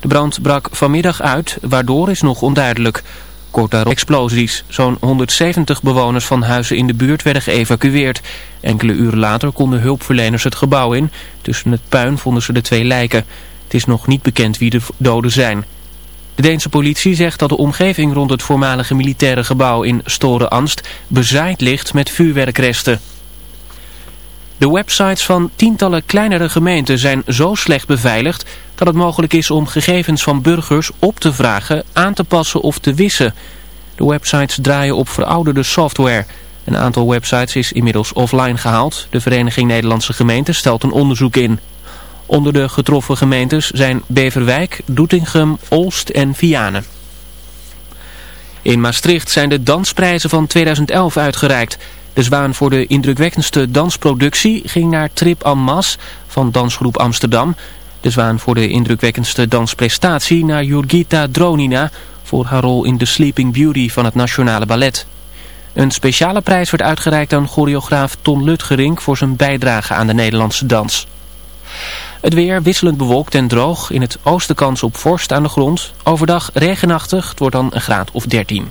De brand brak vanmiddag uit, waardoor is nog onduidelijk. Kort daarop explosies. Zo'n 170 bewoners van huizen in de buurt werden geëvacueerd. Enkele uren later konden hulpverleners het gebouw in. Tussen het puin vonden ze de twee lijken. Het is nog niet bekend wie de doden zijn. De Deense politie zegt dat de omgeving rond het voormalige militaire gebouw in Store Anst bezaaid ligt met vuurwerkresten. De websites van tientallen kleinere gemeenten zijn zo slecht beveiligd dat het mogelijk is om gegevens van burgers op te vragen, aan te passen of te wissen. De websites draaien op verouderde software. Een aantal websites is inmiddels offline gehaald. De Vereniging Nederlandse Gemeenten stelt een onderzoek in. Onder de getroffen gemeentes zijn Beverwijk, Doetinchem, Olst en Vianen. In Maastricht zijn de dansprijzen van 2011 uitgereikt. De zwaan voor de indrukwekkendste dansproductie ging naar Trip en Mas van Dansgroep Amsterdam. De zwaan voor de indrukwekkendste dansprestatie naar Jurgita Dronina voor haar rol in The Sleeping Beauty van het Nationale Ballet. Een speciale prijs werd uitgereikt aan choreograaf Ton Lutgerink voor zijn bijdrage aan de Nederlandse dans. Het weer wisselend bewolkt en droog. In het oosten kans op vorst aan de grond. Overdag regenachtig. Het wordt dan een graad of 13.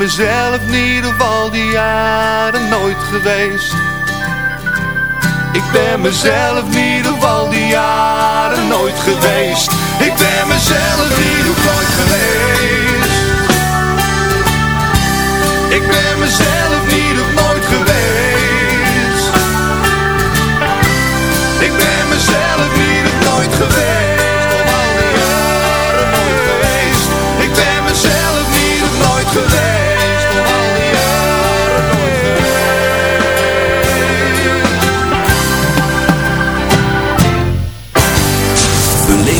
mezelf niet op al die jaren nooit geweest. Ik ben mezelf op al die jaren nooit geweest. Ik ben mezelf niet op nooit geweest. Ik ben mezelf niet op nooit geweest. Ik ben mezelf niet op nooit geweest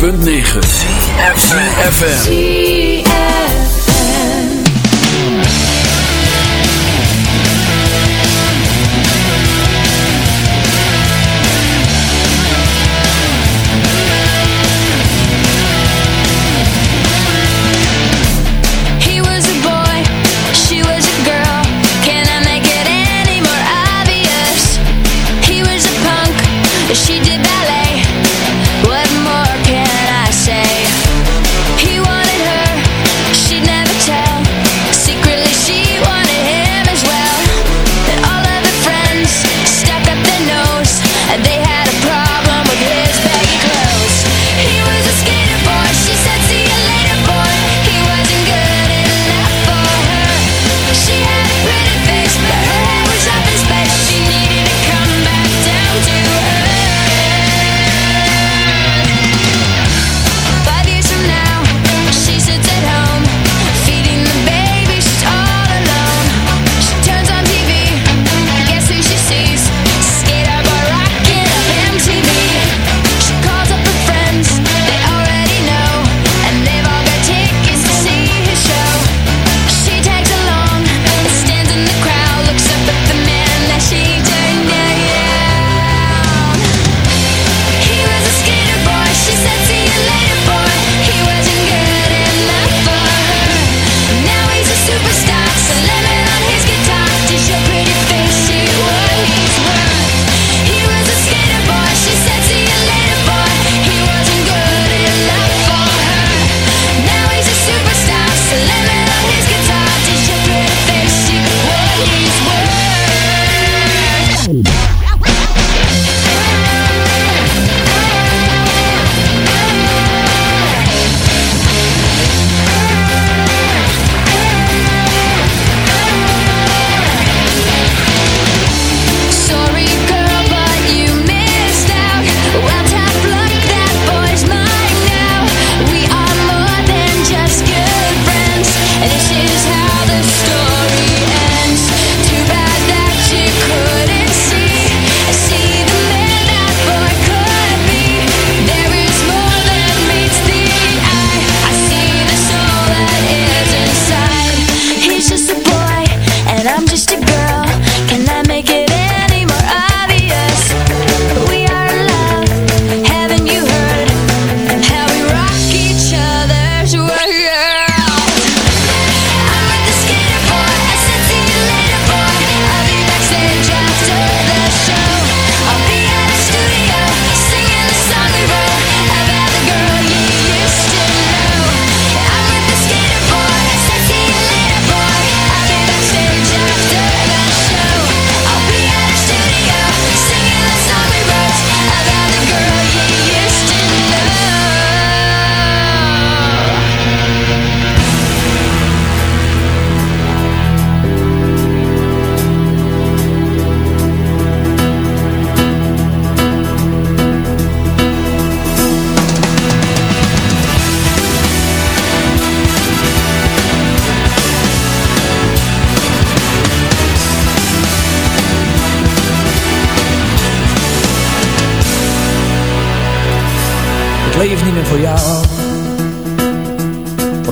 106.9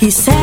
The world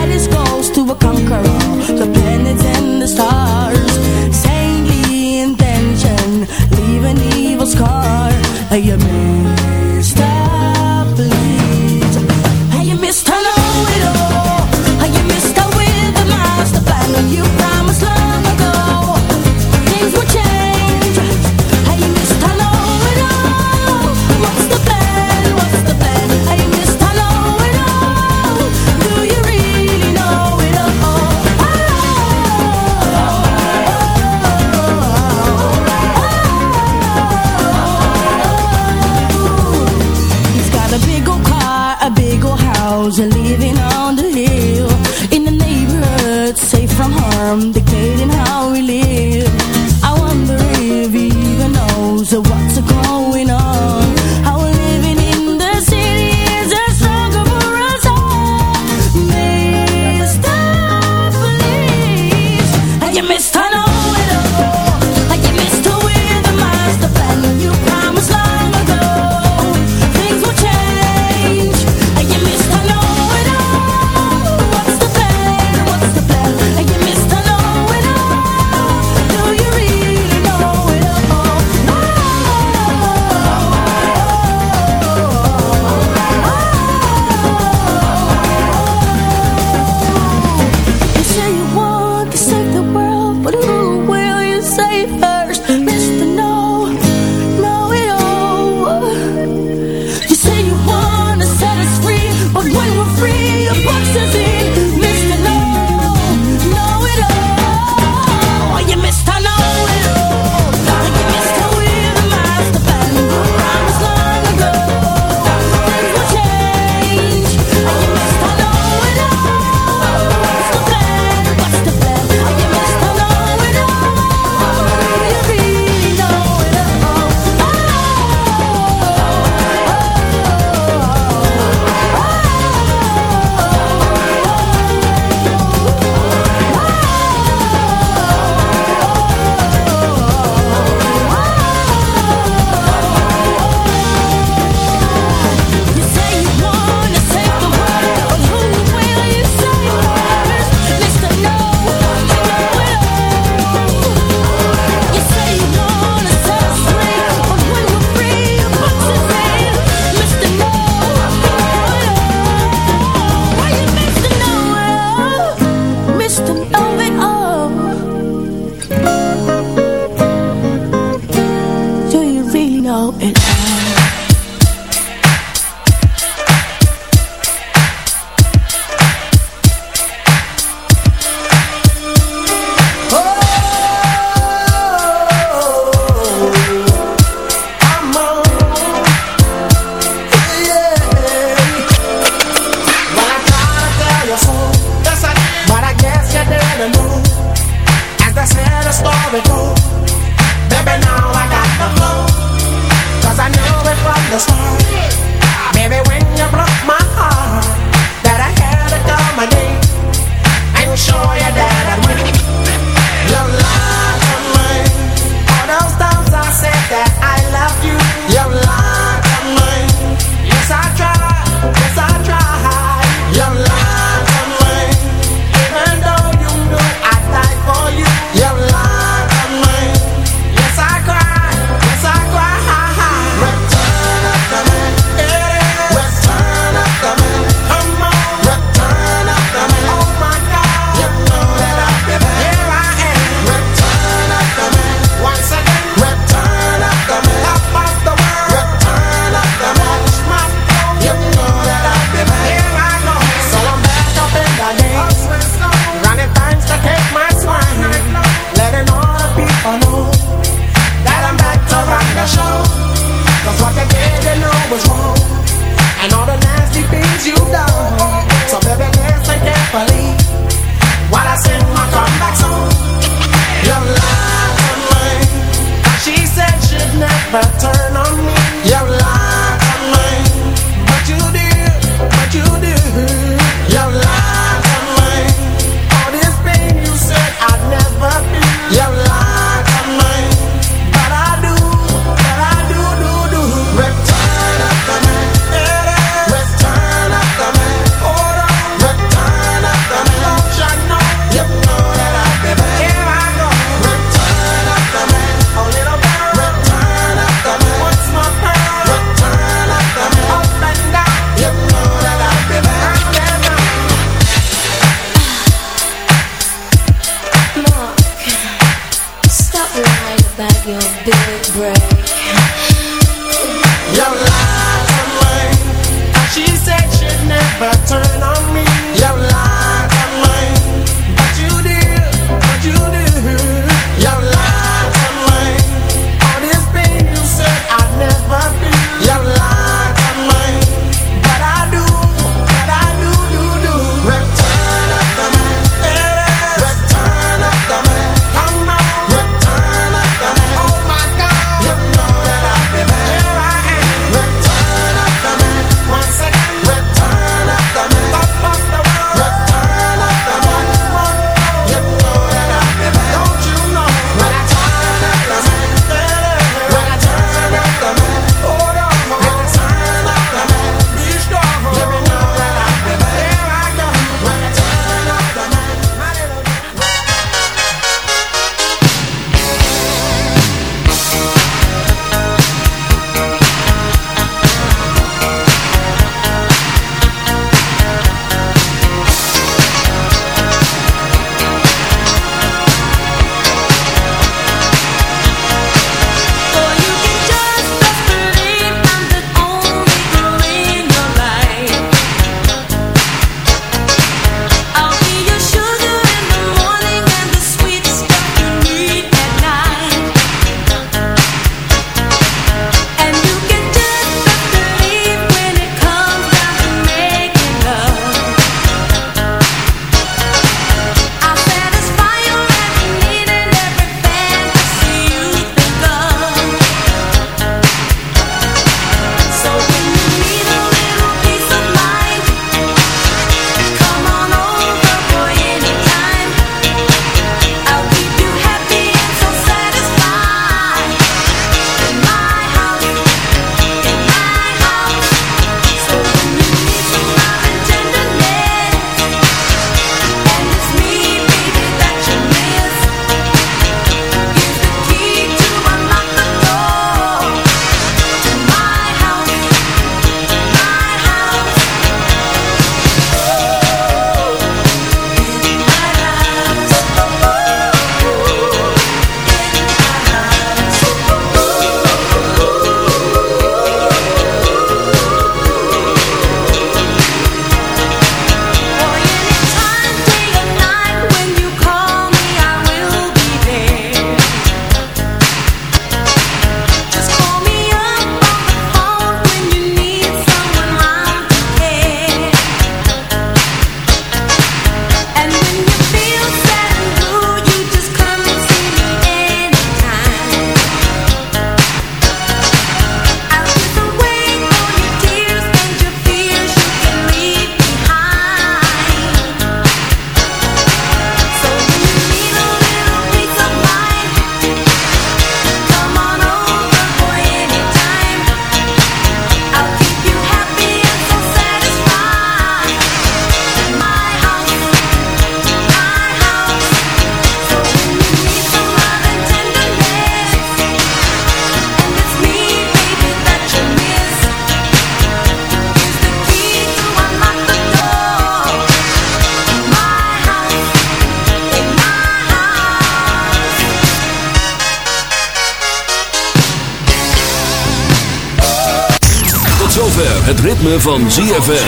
van ZFM.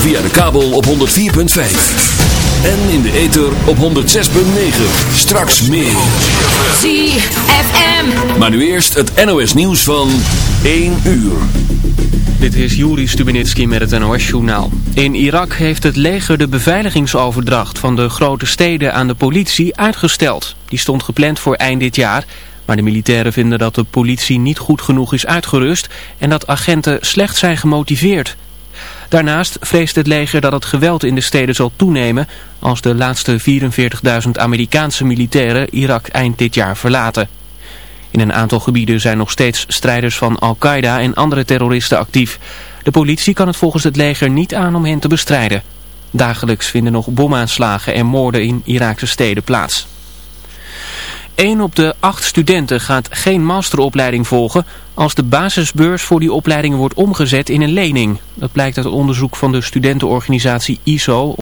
Via de kabel op 104.5. En in de ether op 106.9. Straks meer. ZFM. Maar nu eerst het NOS nieuws van 1 uur. Dit is Juri Stubenitski met het NOS-journaal. In Irak heeft het leger de beveiligingsoverdracht van de grote steden aan de politie uitgesteld. Die stond gepland voor eind dit jaar... Maar de militairen vinden dat de politie niet goed genoeg is uitgerust en dat agenten slecht zijn gemotiveerd. Daarnaast vreest het leger dat het geweld in de steden zal toenemen als de laatste 44.000 Amerikaanse militairen Irak eind dit jaar verlaten. In een aantal gebieden zijn nog steeds strijders van Al-Qaeda en andere terroristen actief. De politie kan het volgens het leger niet aan om hen te bestrijden. Dagelijks vinden nog bomaanslagen en moorden in Iraakse steden plaats. 1 op de 8 studenten gaat geen masteropleiding volgen als de basisbeurs voor die opleidingen wordt omgezet in een lening. Dat blijkt uit onderzoek van de studentenorganisatie ISO